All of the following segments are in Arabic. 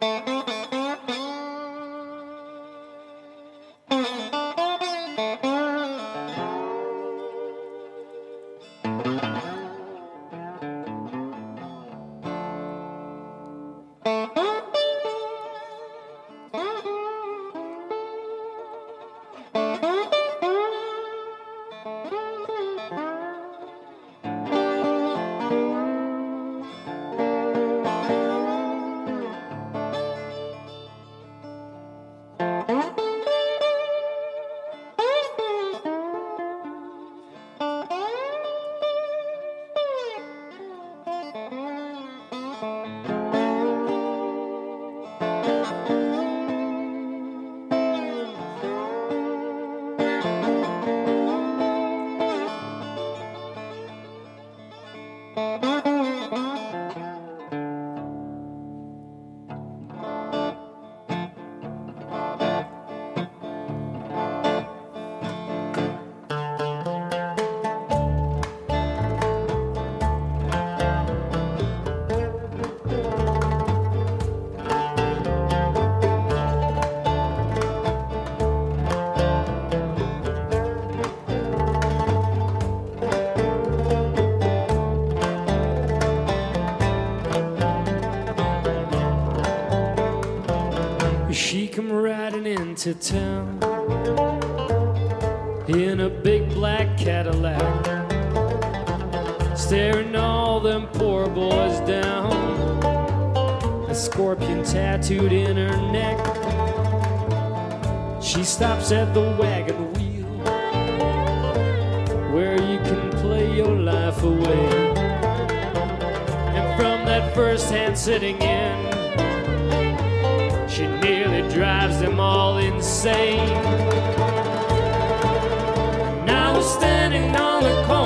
Mm-hmm. come riding into town in a big black Cadillac, staring all them poor boys down. A scorpion tattooed in her neck. She stops at the wagon wheel where you can play your life away. And from that first hand sitting in, drives them all insane. Now we're standing on the corner.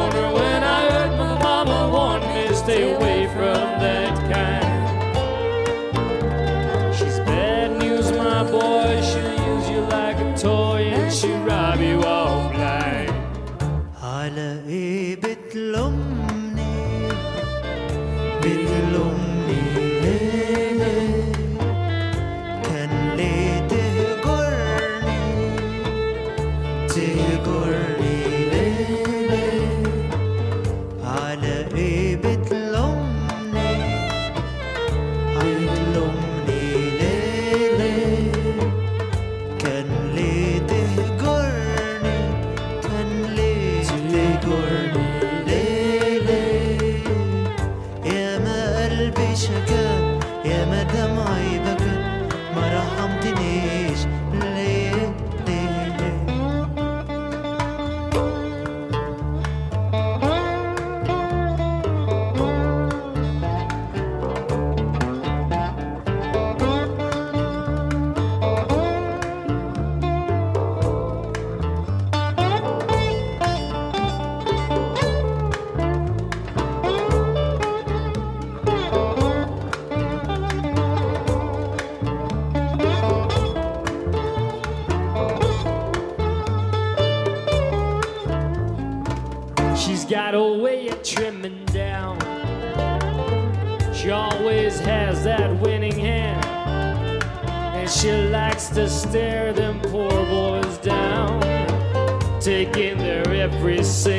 every single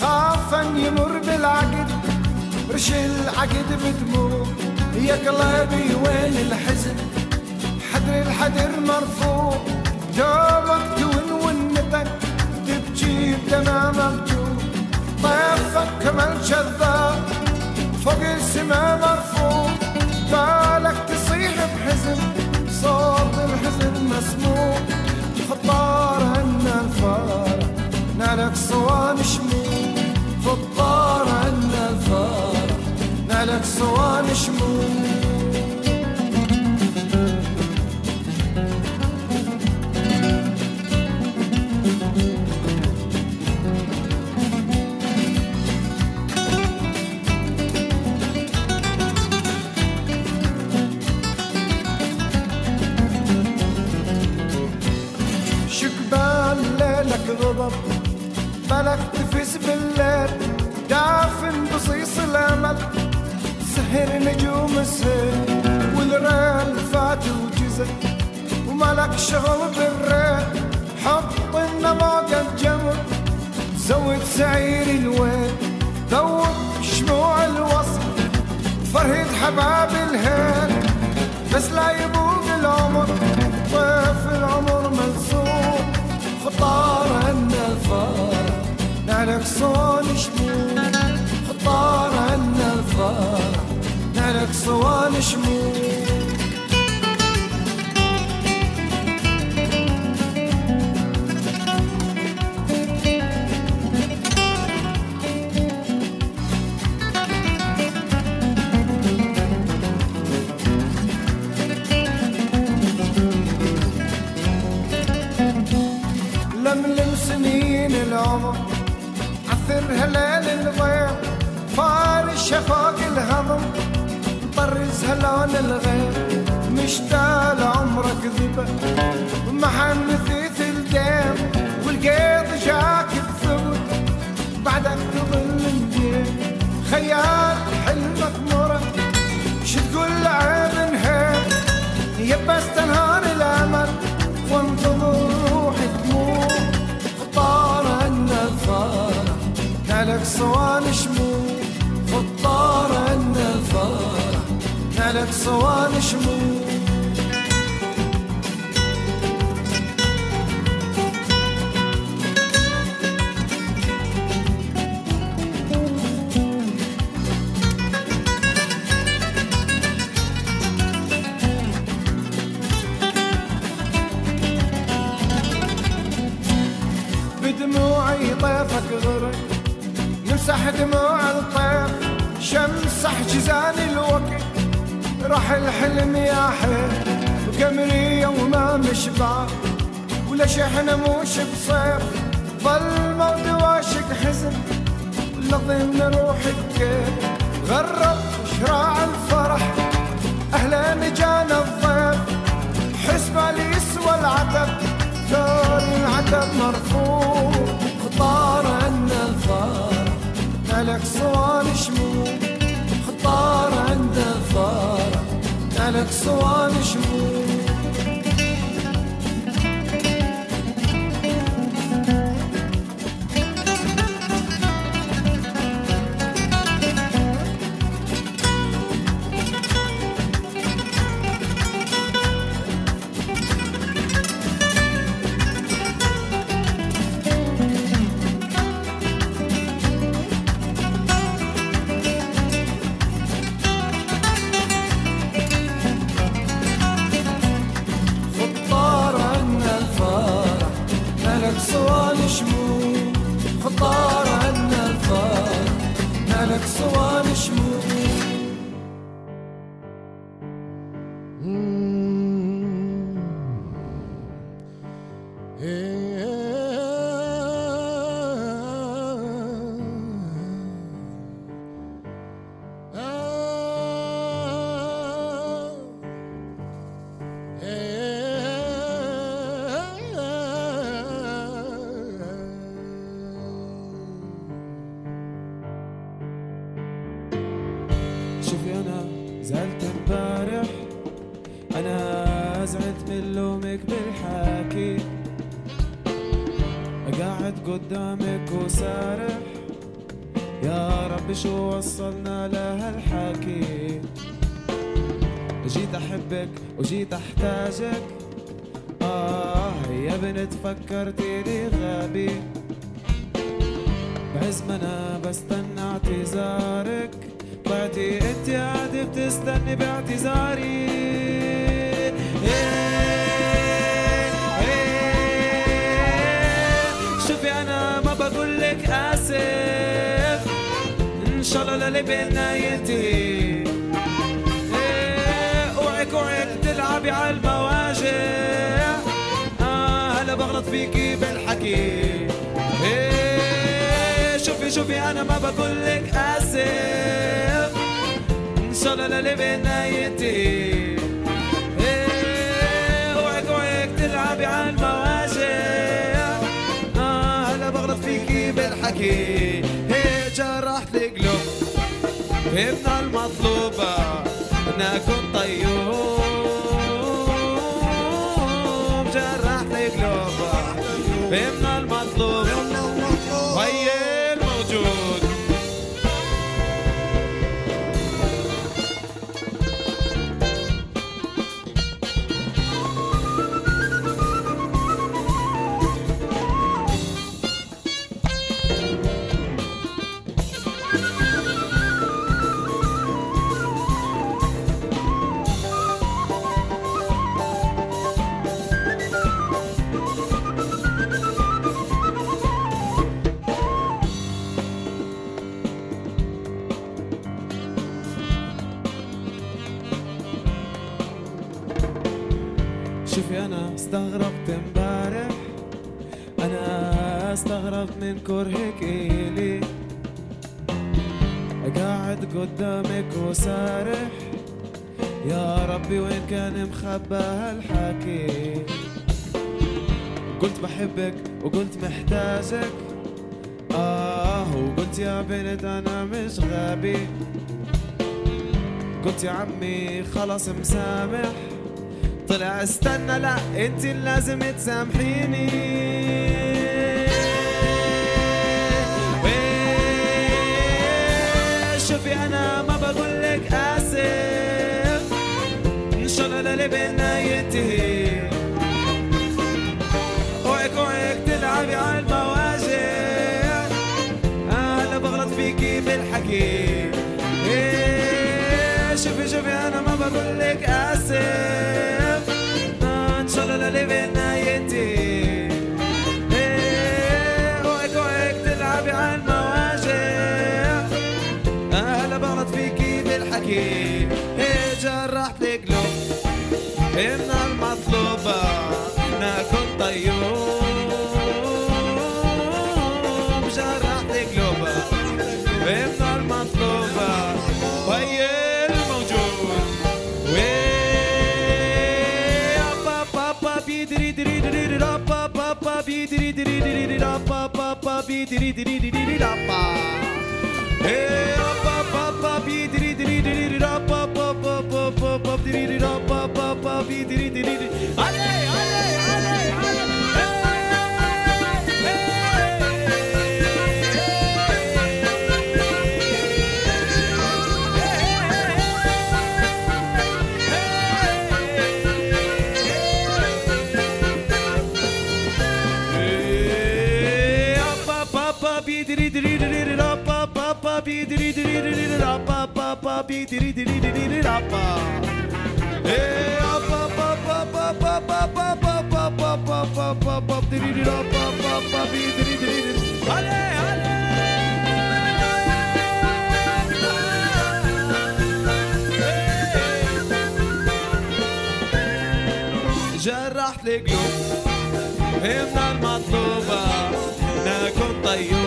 خاف ان يمر بالعقد رش العقد بدموع يا قلبي وين الحزن؟ حدر الحدر مرفوع. جابك تون ونتك تبكي بدمع مفتوح طيفك كمان شذاب فوق السما مرفوع. بالك تصيح بحزن صوت الحزن مسموع. خطار الفار. نالك صوان شموع خطار عنا الفار. نالك صوان شموع تفز بالليل دافن بصيص الأمل. سهر نجوم السيل والريل فات وجزل ومالك شغل بالريل حط النماق الجمر زود سعير الويل ذوب شموع الوصل. فرهد حباب الهيل بس لا يبوق العمر. طيف العمر ملزوم خطار عنا الفار نالك صون شموع خطار عنا الفار نالك صوان شموع سنين العمر عثر هلال الغيم فارش شفاق الهضم طرز هلال الغيم مشتاق عمرك ذبة ومحن مثيث الدم والقيض جاك بثبت بعدك تظل الجيم خيال نالك صوان شموع خطار عنا الفرح. نالك صوان شموع. نمسح دموع الطيف شمسح جزان الوقت. راح الحلم يا حيل وقمري وما مشبع ولا شحنة موش بصيف ظل موت واشك حزن. لضمن روحك كيف غرب شراع الفرح. أهلا جانا الضيف حسب اللي يسوى العتب ثار العتب مرفوع خطار عنا الفار ملك صوان شموع خطار عنا الفار ملك صوان شموع زعلت امبارح. أنا زعلت من لومك بالحكي. قاعد قدامك وسارح. يا رب شو وصلنا لهالحكي جيت أحبك وجيت أحتاجك. آه يا بنت فكرتيني غبي. بعز ما أنا بستنى اعتذارك. طلعتي انت قاعدة بتستني باعتذاري. شوفي أنا ما بقولك آسف. إن شاء الله اللي بينا ينتهي. إيه، أوعك أوعك تلعبي على المواجع. آه هلا بغلط فيكي بالحكي. إيه، شوفي شوفي أنا ما بقولك آسف. الله اللي بينا ينتهي إيه، اوعك اوعك تلعبي على المواجع آه هلا بغلط فيكي بالحكي هي جرحت القلوب فهمنا المطلوبة نكون طيوب. جرحت القلوب فهمنا مخبى هالحكي. قلت بحبك وقلت محتاجك آه وقلت يا بنت أنا مش غبي. قلت يا عمي خلاص مسامح. طلع استنى لا انت لازم تسامحيني. بنايتي اوعك اوعك تلعبي عالباب bi di di di di di di da pa. Hey, up up up up bi di di di di di da pa pa pa pa pa pa di di da pa pa pa bi di di di di. Allez, allez. Ba ba ba ba ba ba ba ba ba ba ba ba ba di di di da ba ba ba bi di di di di di. Ale ale. جرحت القلوب فهمنا المطلوبة نكون طيوب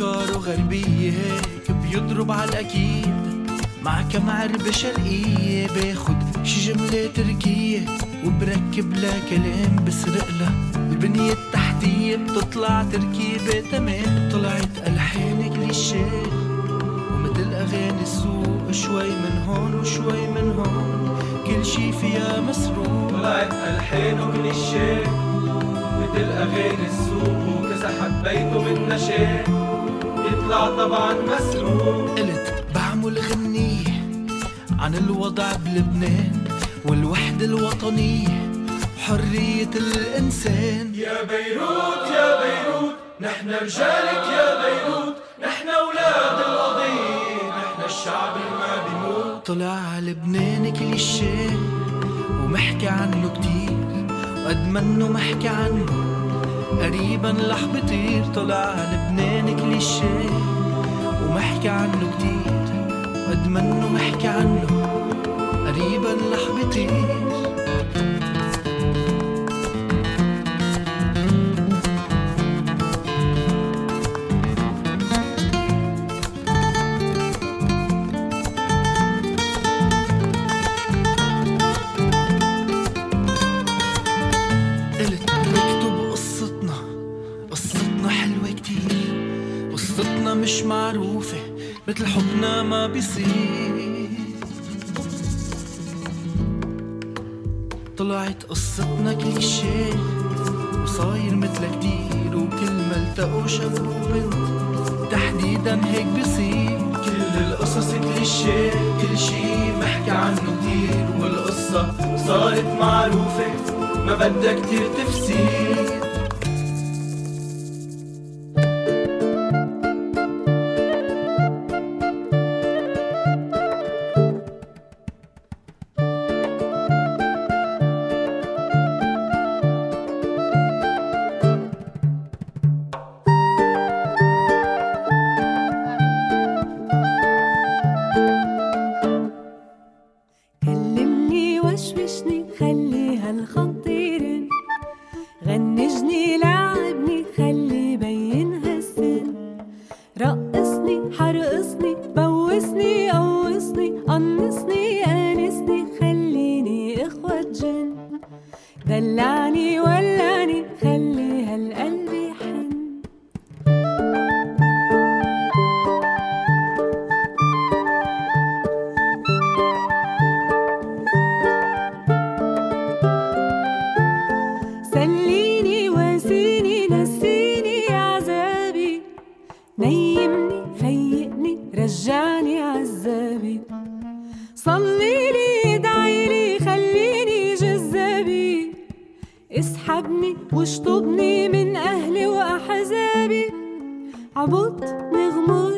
أفكاره غربية هيك بيضرب على الأكيد مع كم عربة شرقية باخد شي جملة تركية وبركب لها كلام بسرق لها البنية التحتية بتطلع تركيبة تمام طلعت ألحان كليشيه. ومثل أغاني السوق شوي من هون وشوي من هون. كل شي فيها مسروق طلعت ألحان وكليشيه. مثل أغاني السوق وكذا حبيته من نشاء يطلع طبعا مسروق قلت بعمل غنية عن الوضع بلبنان والوحدة الوطنية حرية الإنسان. يا بيروت يا بيروت نحن رجالك يا بيروت نحن أولاد القضية نحن الشعب اللي ما بيموت. طلع لبنان كليشيه ومحكي عنه كتير وقد منه محكي عنه. قريبا رح بطير طلع لبنان كليشيه ومحكي عنه كتير وقد منه محكي عنه قريبا رح بطير. معروفة مثل حبنا ما بيصير. طلعت قصتنا كليشيه وصاير مثل كتير وكل ما التقوا شاب وبنت تحديدا هيك بيصير. كل القصص كليشيه كل شي محكي عنه كتير والقصة صارت معروفة ما بدها كتير تفسير. صليلي ادعيلي خليني جذابي. اسحبني واشطبني من أهلي وأحزابي. عبطني غمرني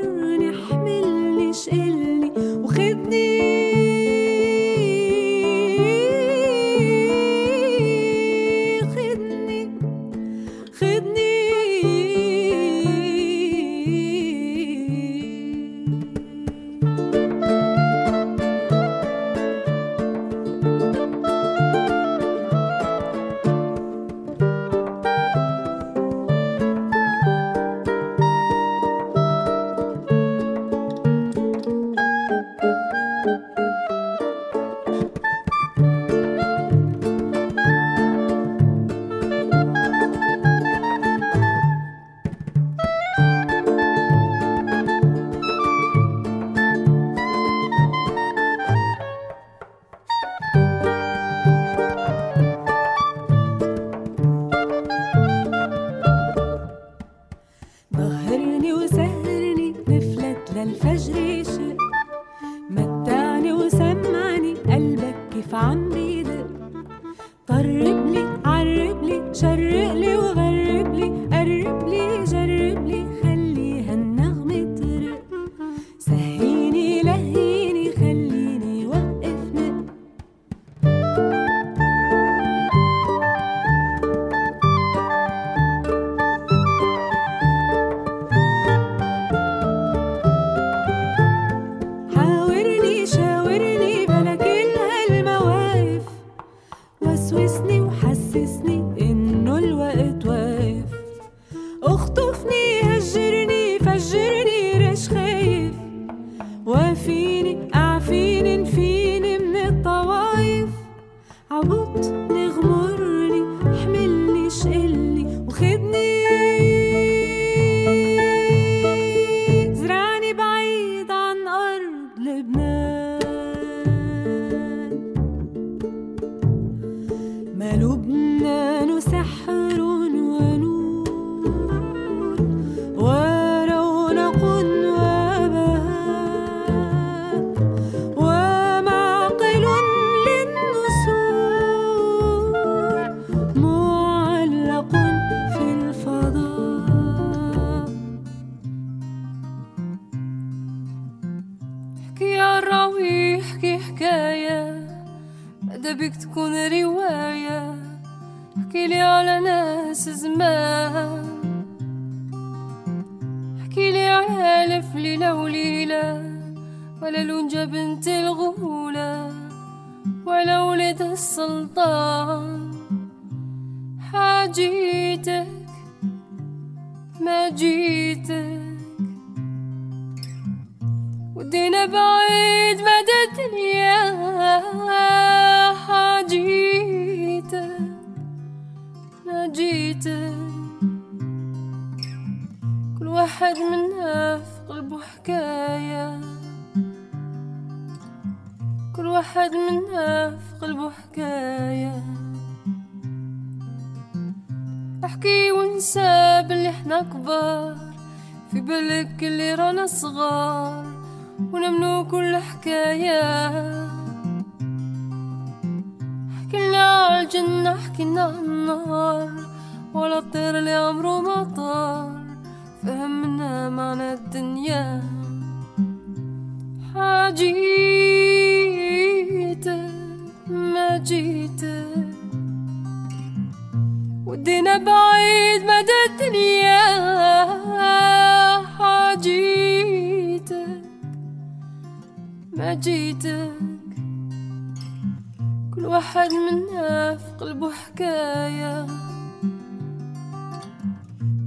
حاجيتك ما جيتك ودينا بعيد مدى الدنيا حاجيتك ما جيتك كل واحد منا في قلبه حكاية كل واحد منا في قلبه حكاية احكي وانسى باللي إحنا كبار. في بالك اللي رانا صغار ونمنو كل حكاية. حكينا على الجنة حكينا على النار. ولا الطير اللي عمره ما طار. فهمنا معنى الدنيا. حاجيتك ما جيتك. ودينا بعيد مدى الدنيا حاجيتك. ما جيتك. كل واحد منا في قلبه حكاية.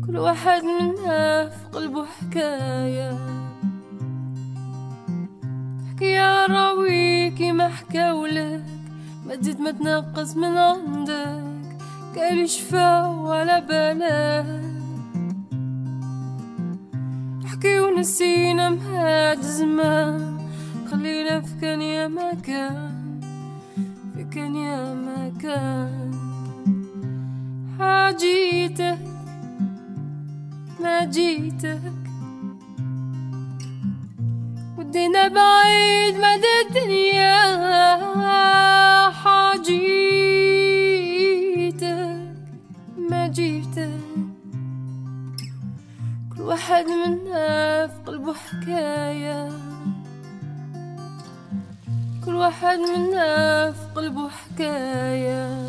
كل واحد منا في قلبه حكاية. احكي يا راوي كيما حكاولك. ما تزيد ما تنقص من عندك. قال شفاو على بالك احكي ونسينا مهاد زمان. خلينا في كان يا ما كان في كان يا ما كان حاجيتك ما جيتك. ودينا بعيد مدى الدنيا. واحد منا في قلبه حكاية. كل واحد منا في قلبه حكاية.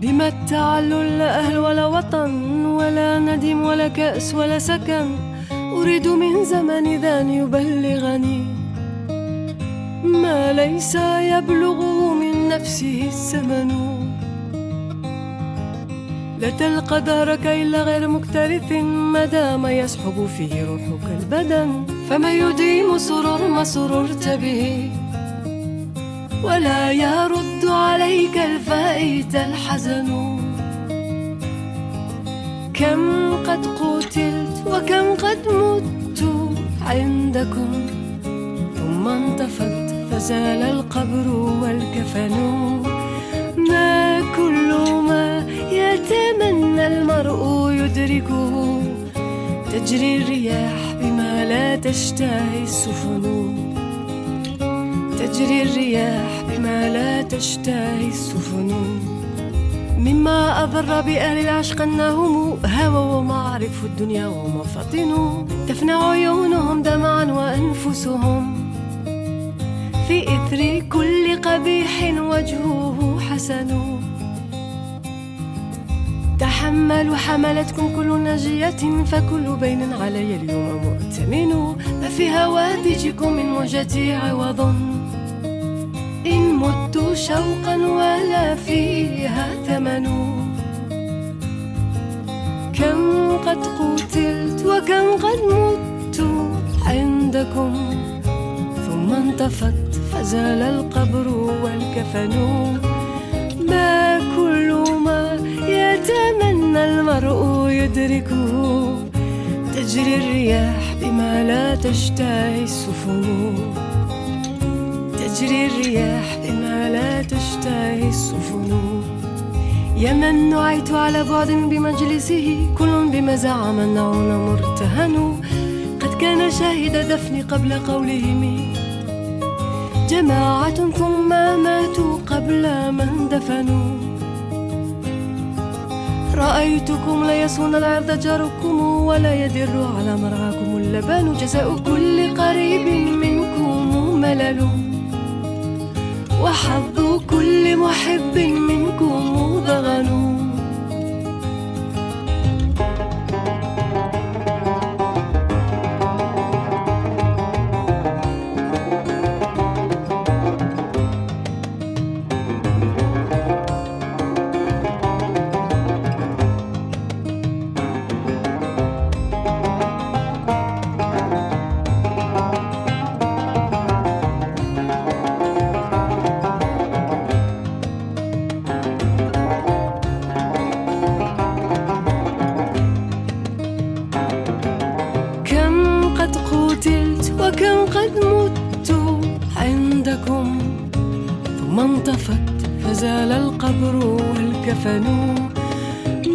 بما التعلل لا أهل ولا وطن ولا ندم ولا كأس ولا سكن. أريد من زمن ذا أن يبلغني ما ليس يبلغه من نفسه الزمن. لا تلقى دارك إلا غير مكترث ما دام يسحب فيه روحك البدن. فما يديم سرور ما سررت به ولا يرد عليك الفائت الحزن. كم قد قتلت وكم قد مت عندكم. ثم انطفت فزال القبر والكفن. ما كل ما يتمنى المرء يدركه. تجري الرياح بما لا تشتهي السفن. تجري الرياح بما لا تشتهي السفن. مما أضر بأهل العشق أنهم هوى ومعرف الدنيا ومفاطن. تفنى عيونهم دمعا وأنفسهم. في إثر كل قبيح وجهه حسن. تحملوا حملتكم كل ناجية فكل بين علي اليوم مؤتمن. ما في هوادجكم من موجتي عوض. إن مت شوقا ولا فيها ثمن. كم قد قتلت وكم قد مت عندكم. ثم انطفت فزال القبر والكفن. ما كل ما يتمنى المرء يدركه تجري الرياح بما لا تشتهي السفن. تجري الرياح بما لا تشتهي السفن. يا من نعيت على بعد بمجلسه كل بما زعم النعون مرتهن. قد كان شاهد دفن قبل قولهم. جماعة ثم ماتوا قبل من دفنوا. رأيتكم لا يصون العرض جاركم ولا يدر على مرعاكم اللبان. جزاء كل قريب منكم ملل. وحظ كل محب منكم. وكم قد مت عندكم ثم انطفت فزال القبر والكفن.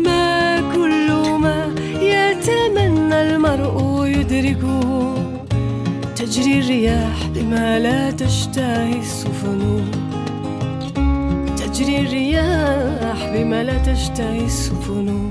ما كل ما يتمنى المرء يدركه تجري الرياح بما لا تشتهي السفن. تجري الرياح بما لا تشتهي السفن.